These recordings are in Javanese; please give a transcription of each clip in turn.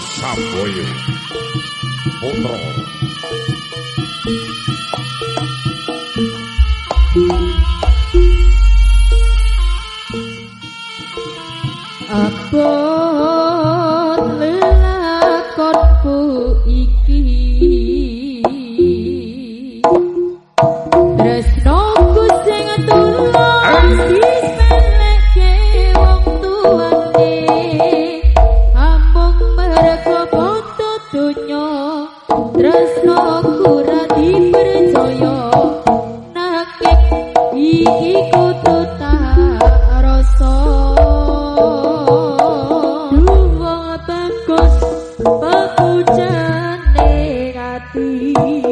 Samboyo. Putra. Apa e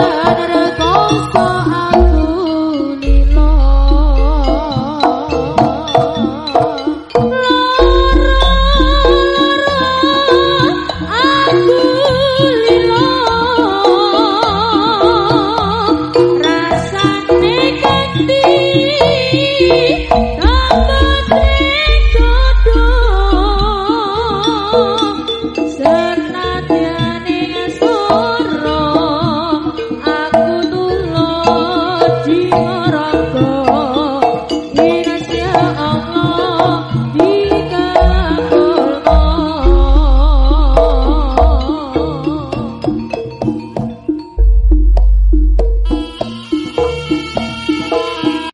Radha Moro